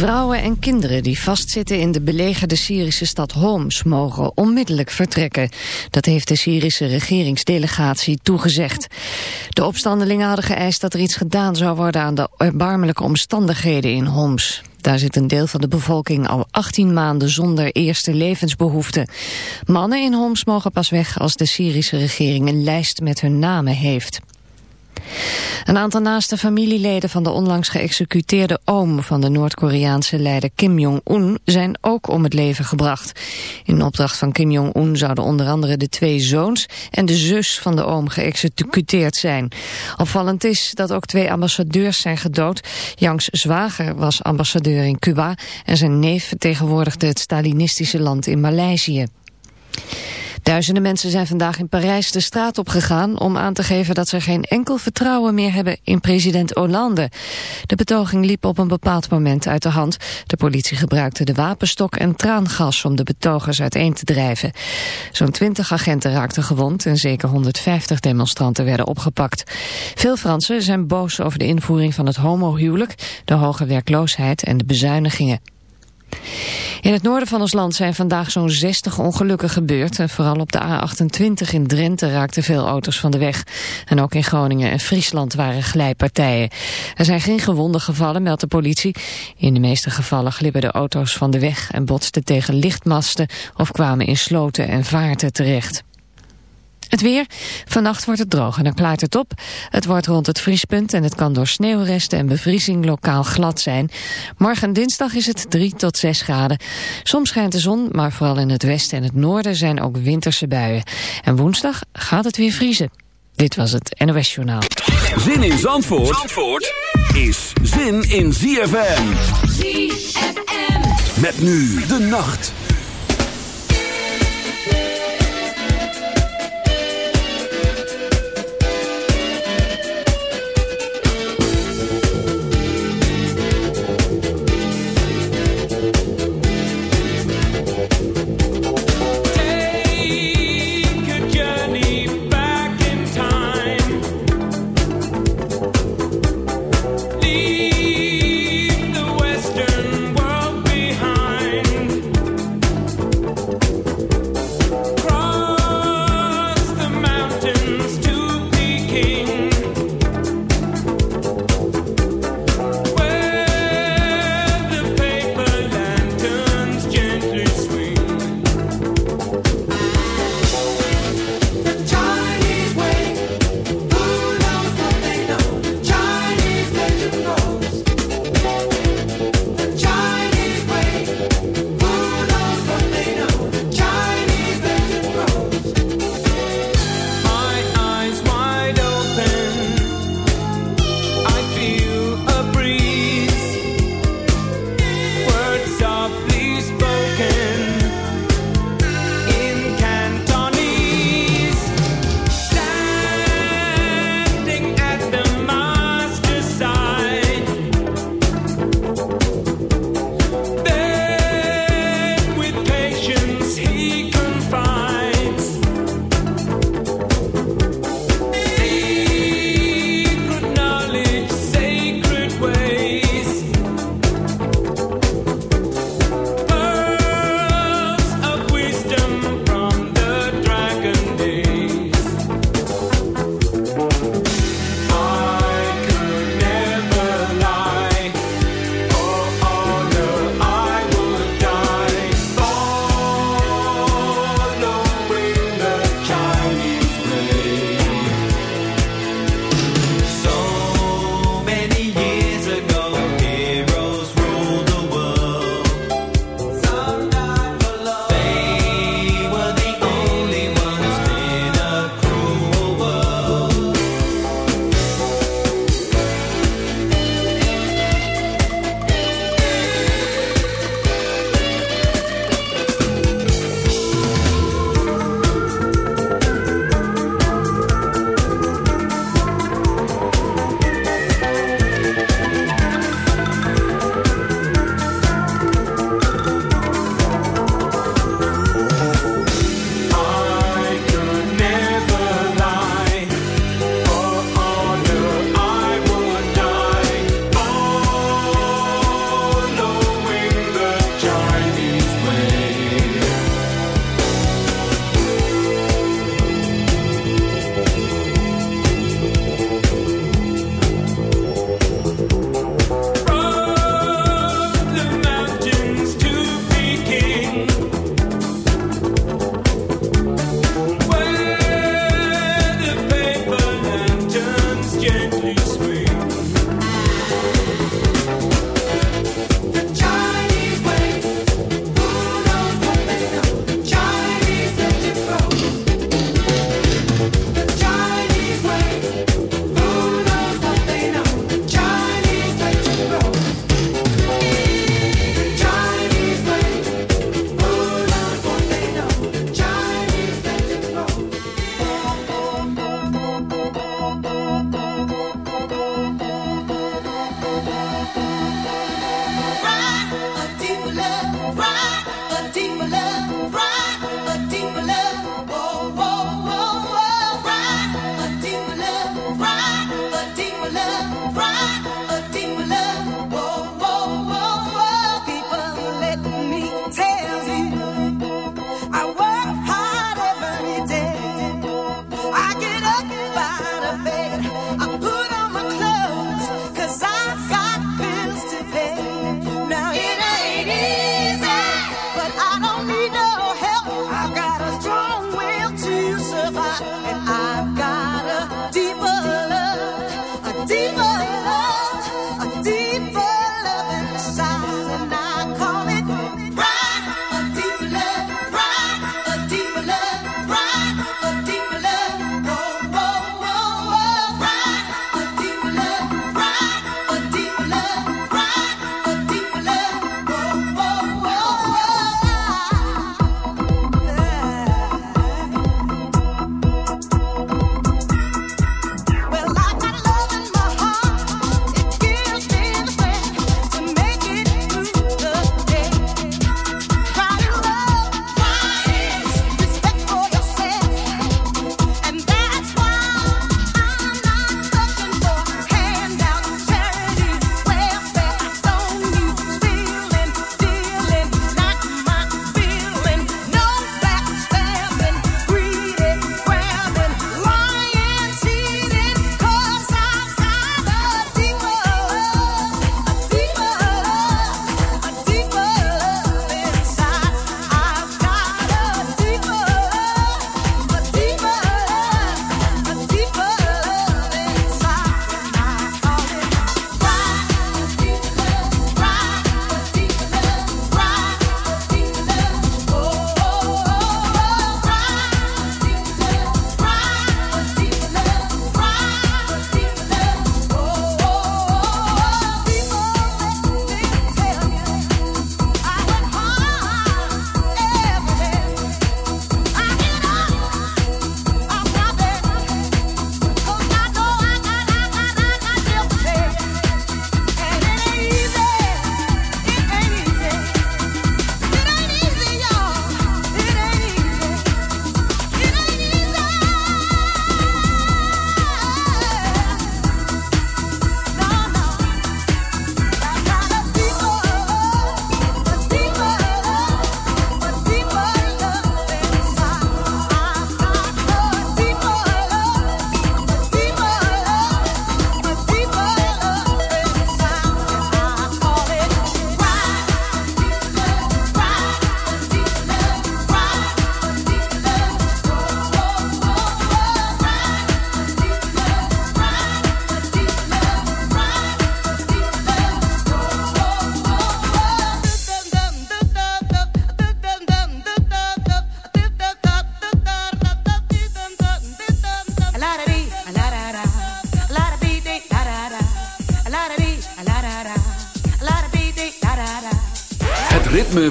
Vrouwen en kinderen die vastzitten in de belegerde Syrische stad Homs mogen onmiddellijk vertrekken. Dat heeft de Syrische regeringsdelegatie toegezegd. De opstandelingen hadden geëist dat er iets gedaan zou worden aan de erbarmelijke omstandigheden in Homs. Daar zit een deel van de bevolking al 18 maanden zonder eerste levensbehoeften. Mannen in Homs mogen pas weg als de Syrische regering een lijst met hun namen heeft. Een aantal naaste familieleden van de onlangs geëxecuteerde oom van de Noord-Koreaanse leider Kim Jong-un zijn ook om het leven gebracht. In opdracht van Kim Jong-un zouden onder andere de twee zoons en de zus van de oom geëxecuteerd zijn. Opvallend is dat ook twee ambassadeurs zijn gedood. Yangs zwager was ambassadeur in Cuba en zijn neef vertegenwoordigde het Stalinistische land in Maleisië. Duizenden mensen zijn vandaag in Parijs de straat op gegaan om aan te geven dat ze geen enkel vertrouwen meer hebben in president Hollande. De betoging liep op een bepaald moment uit de hand. De politie gebruikte de wapenstok en traangas om de betogers uiteen te drijven. Zo'n 20 agenten raakten gewond en zeker 150 demonstranten werden opgepakt. Veel Fransen zijn boos over de invoering van het homohuwelijk, de hoge werkloosheid en de bezuinigingen. In het noorden van ons land zijn vandaag zo'n 60 ongelukken gebeurd. Vooral op de A28 in Drenthe raakten veel auto's van de weg. En ook in Groningen en Friesland waren glijpartijen. Er zijn geen gewonden gevallen, meldt de politie. In de meeste gevallen glippen de auto's van de weg en botsten tegen lichtmasten... of kwamen in sloten en vaarten terecht. Het weer. Vannacht wordt het droog en dan klaart het op. Het wordt rond het vriespunt en het kan door sneeuwresten en bevriezing lokaal glad zijn. Morgen dinsdag is het 3 tot 6 graden. Soms schijnt de zon, maar vooral in het westen en het noorden zijn ook winterse buien. En woensdag gaat het weer vriezen. Dit was het NOS Journaal. Zin in Zandvoort, Zandvoort is zin in ZFM. ZFM. Met nu de nacht.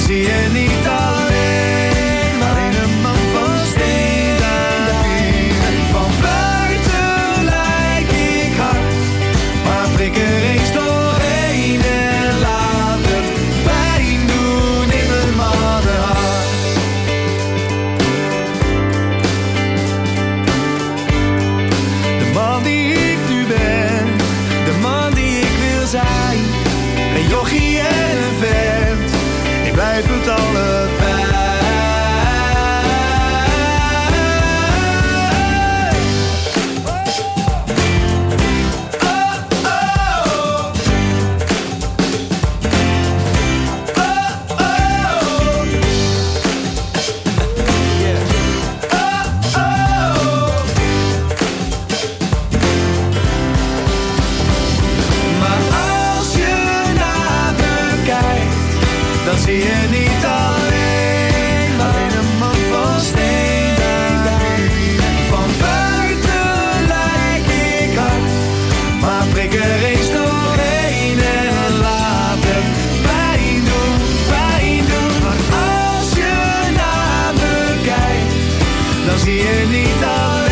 zie je niet dan zie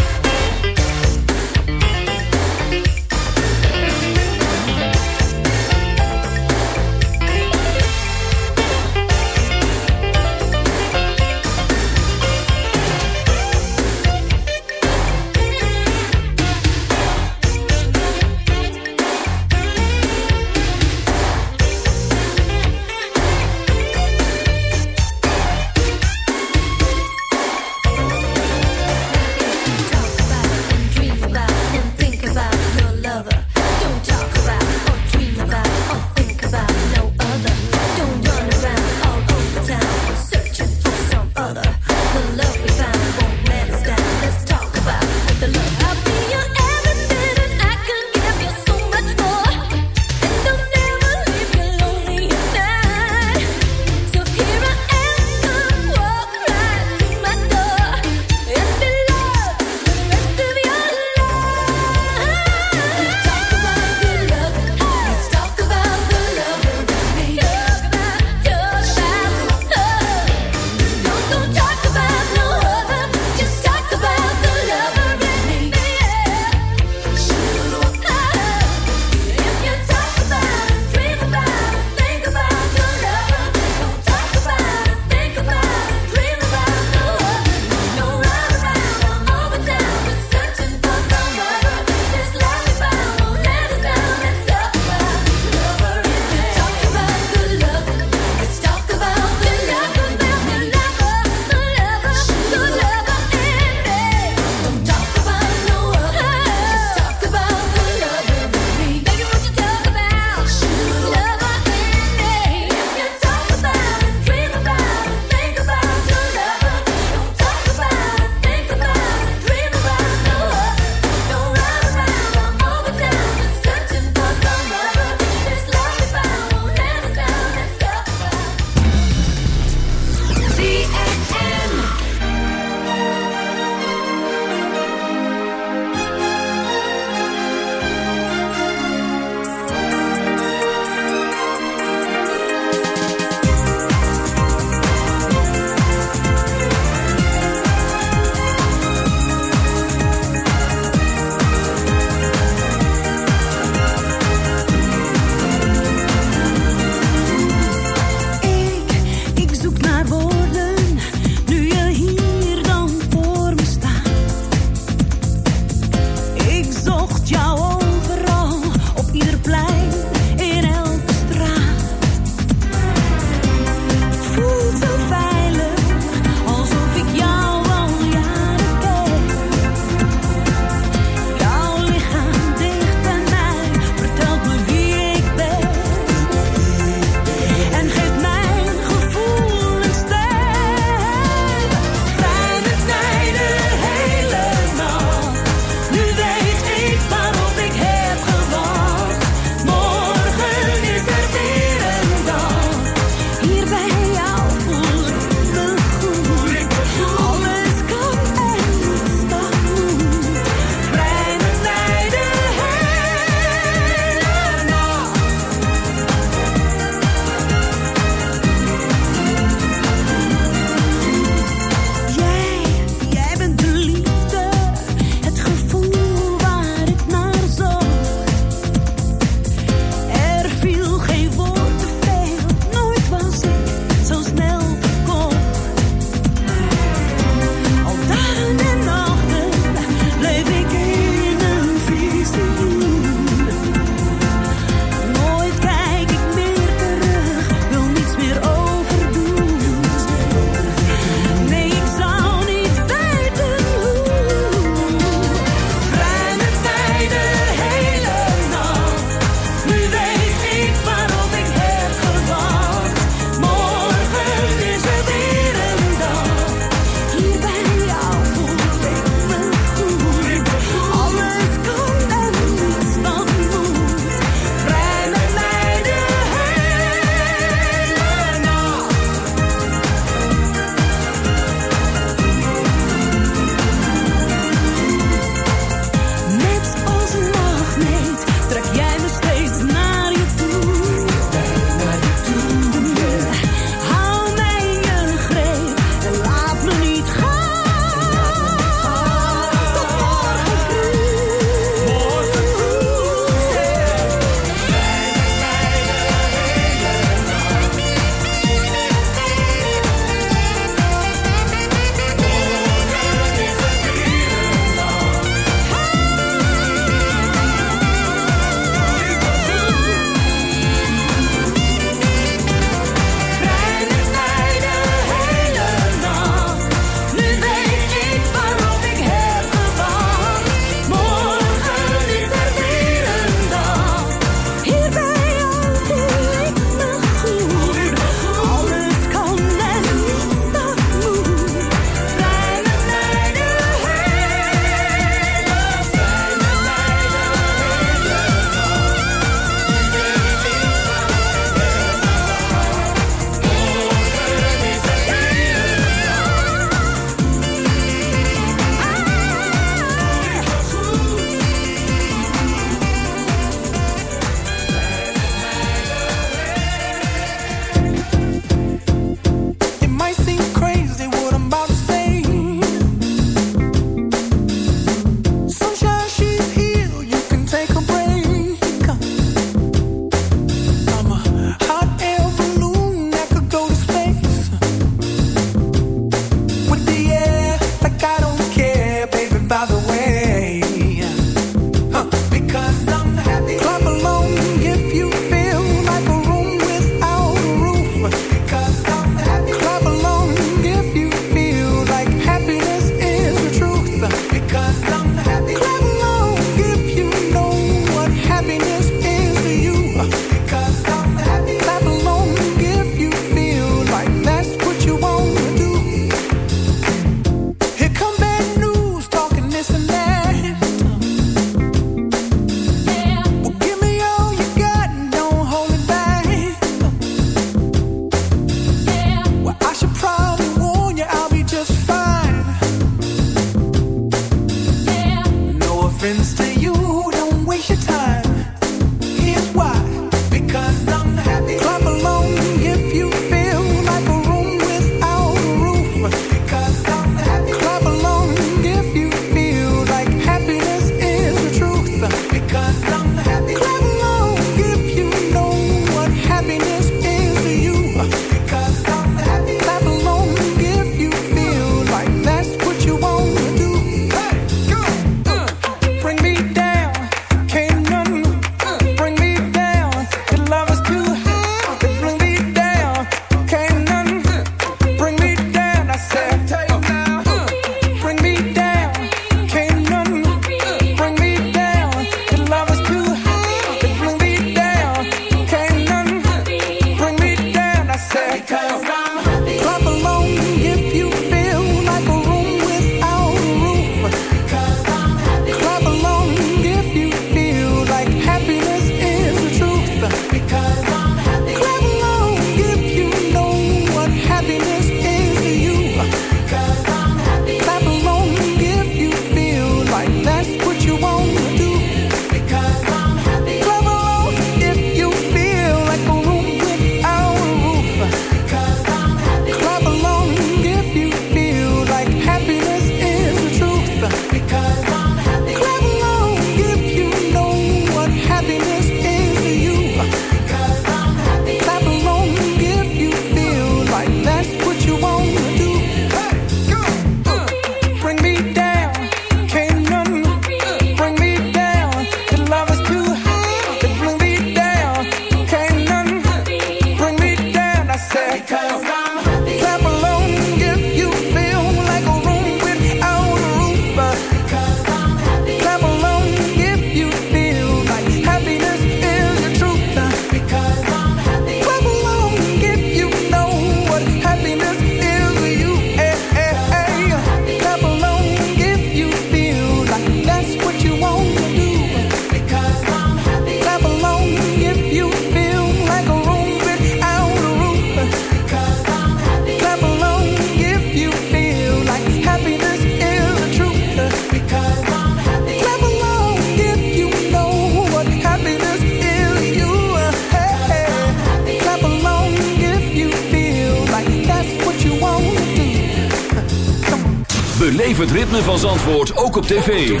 tv.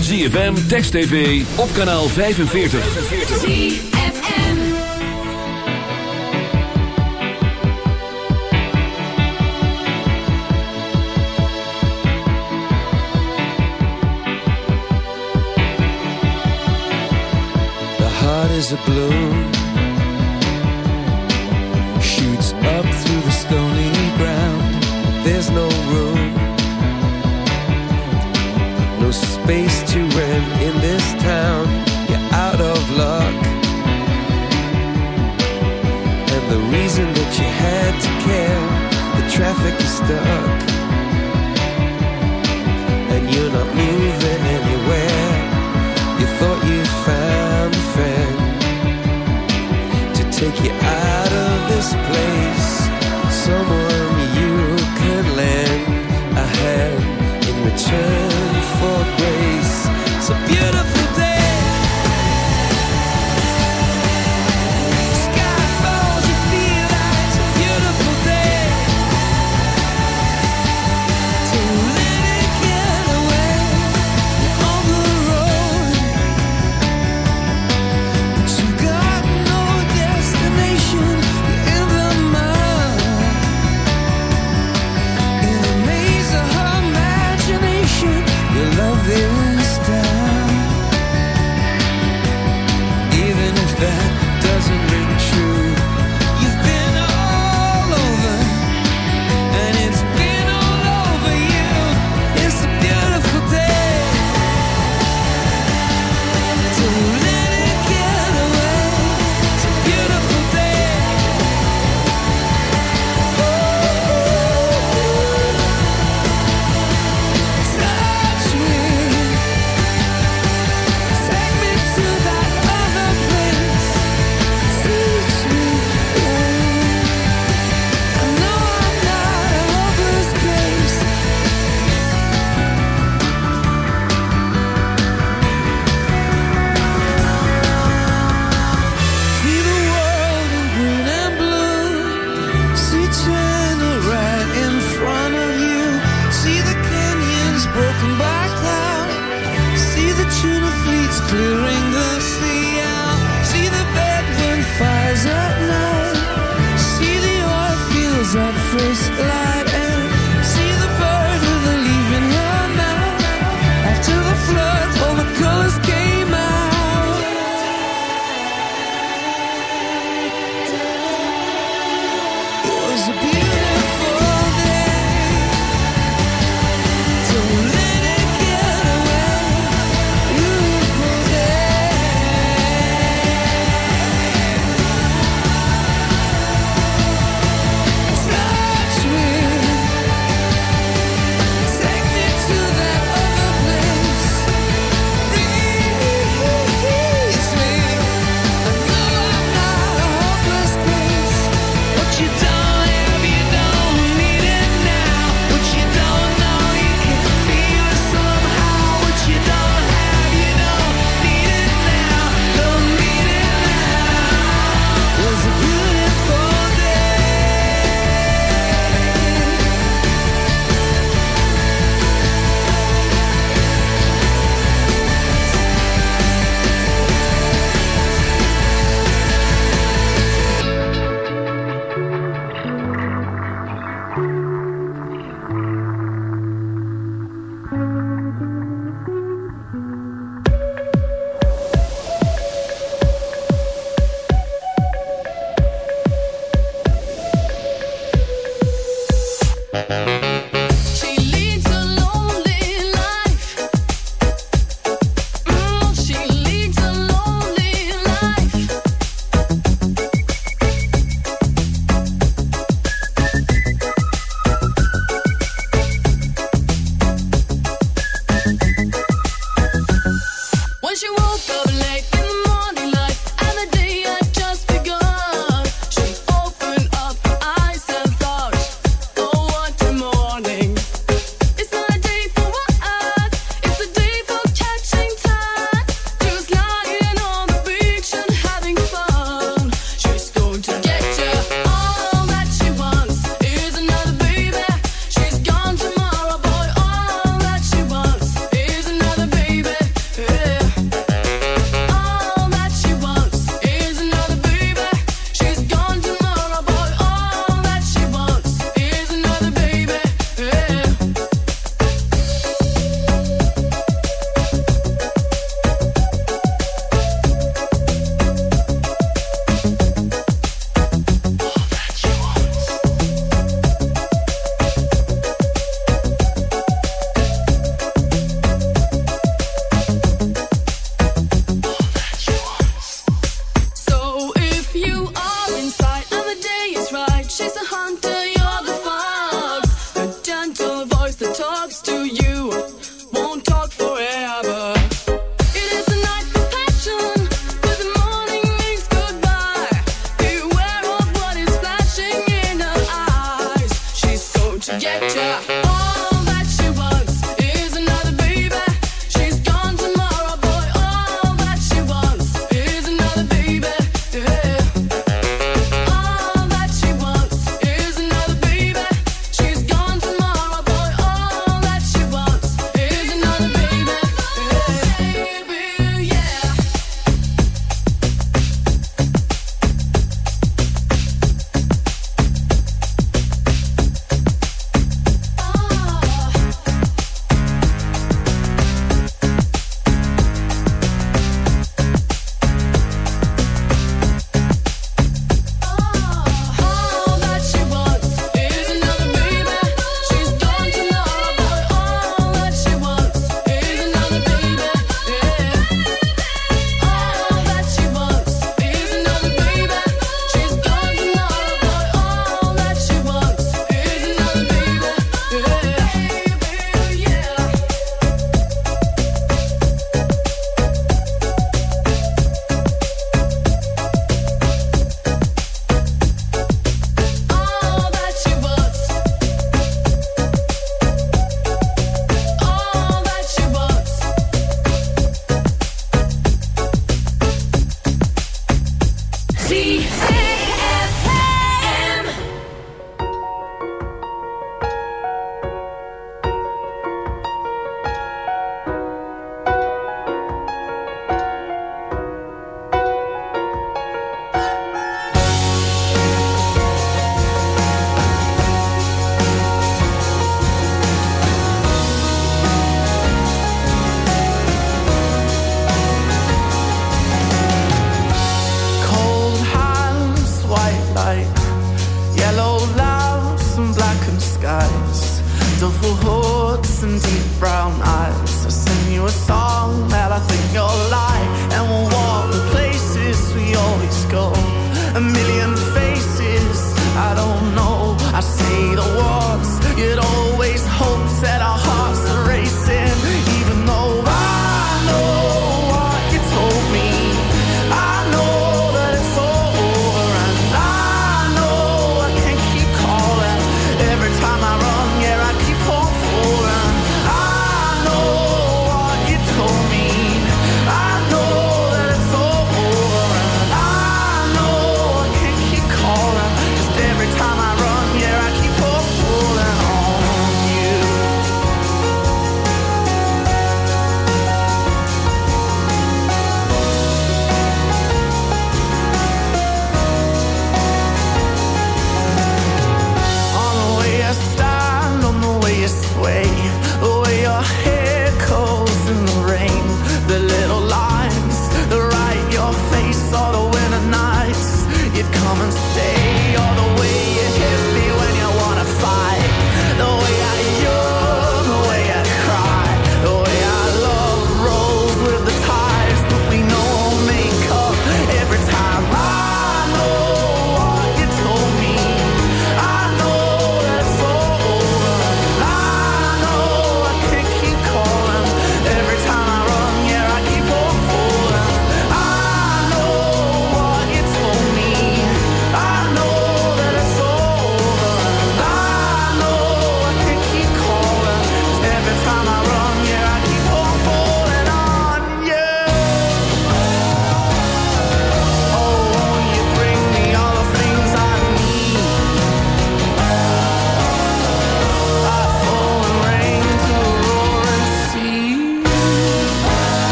ZFM, Text TV, op kanaal 45. ZFM. The heart is a balloon traffic stuck. And you're not moving anywhere. You thought you found a friend to take you out of this place. Someone you could lend a hand in return for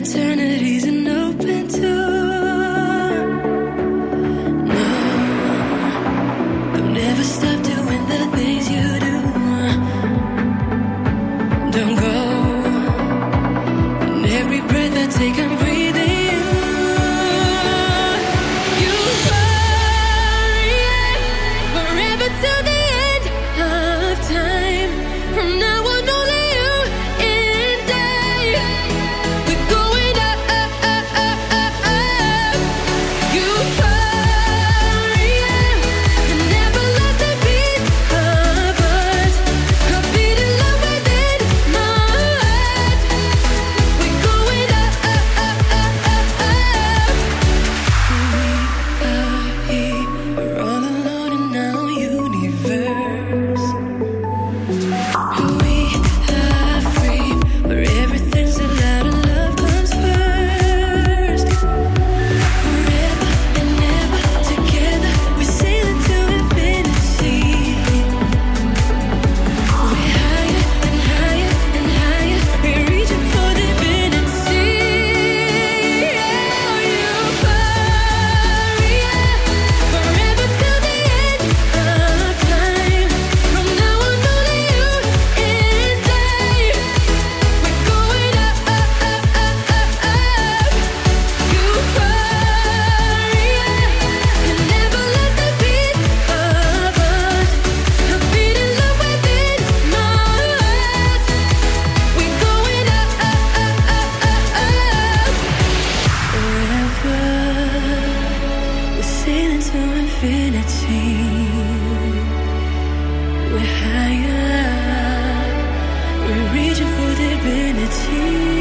eternities energy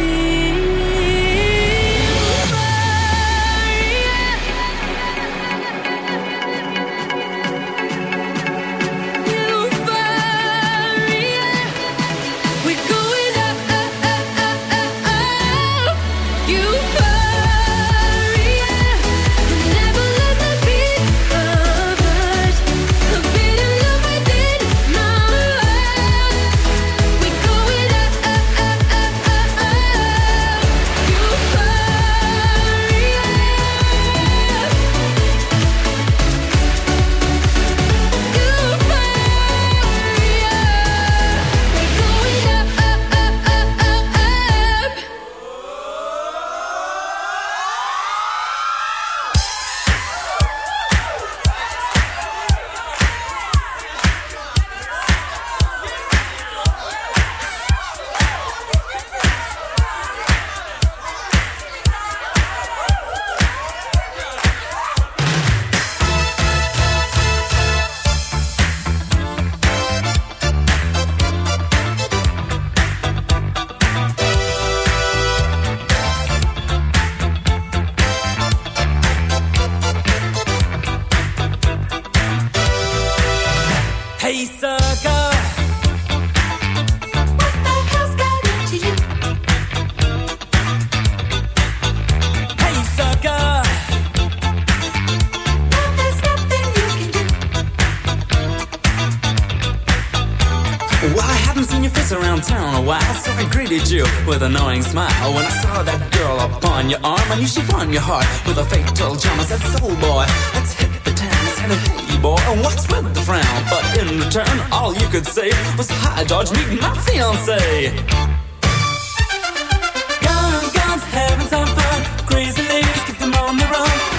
When that girl upon your arm, I knew she won your heart with a fatal charm. I said, soul boy, let's hit the town. I said, hey boy, and what's with the frown? But in return, all you could say was, hi George, meet my fiance. Young guns having some fun, crazy ladies keep them on the run.